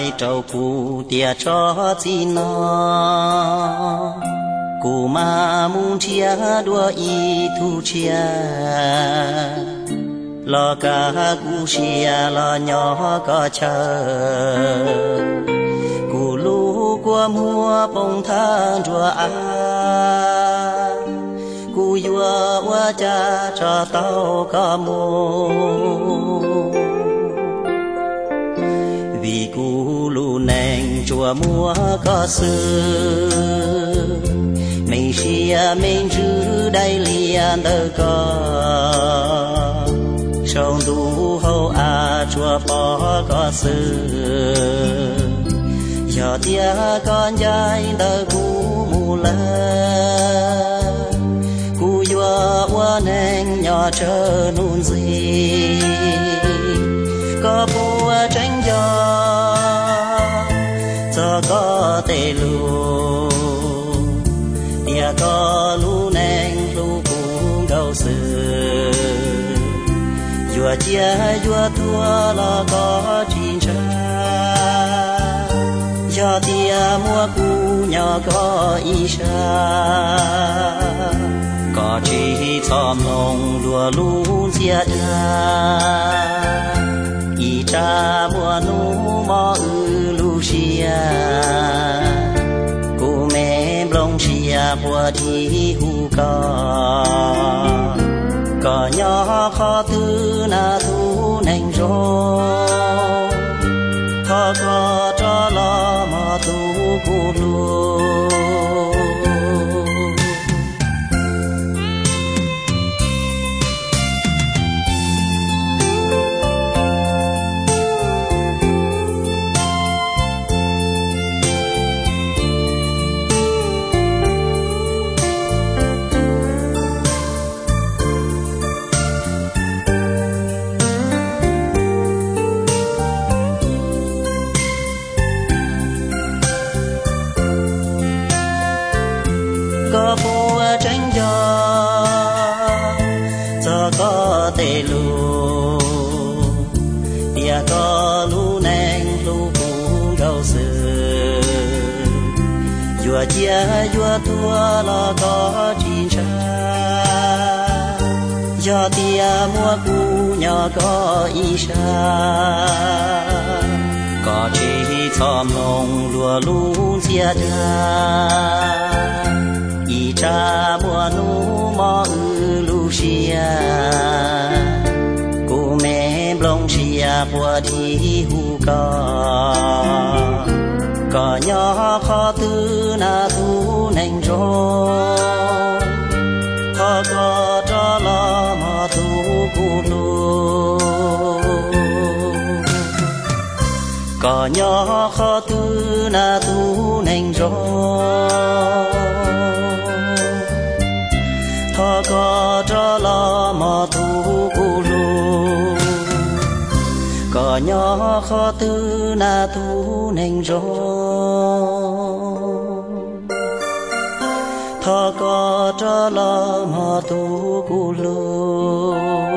Hai trâu cụ tia cho chi nó cụ mà muốn chia đua y thu chia. Lo cả cụ chia lo nhỏ có chờ cụ lũ qua mua bông thang chùa à cụ vua qua cha cho tao có mua neng chùa có xưa mình xia mình giữ đây liền đỡ có sông đủ hậu à chùa phó có xưa cho tia con trai đỡ cú mù lơ. Cú vua qua nén nhỏ chờ nôn gì tê lu tia có lu neng lu cũng đầu sư dùa chia, dùa thua là có chín cha do tia mua cu nhỏ có ý xa. Có chỉ xóm nông lùa lu chia ra y cha mua nu mò xia đi hu co có nhỏ khó tư na thu nành rô khó có cho lo mà thu cụ luôn tia lu nang lu cu đầu sư dùa chia dùa thua lo có chín cha do tia mua cu nhỏ có y xa có chỉ xóm nông lùa lu chia cha, y cha mua nu mò ư lu xia xia đi hù cò. Cò nhỏ khó tư na thu nành rô. Khó có cho lo mà thu cụ lu cò nhỏ khó tư na thu nành rô. Nhỏ khó tư na thu nành rô. Thọ có cho lo mò tu cu lu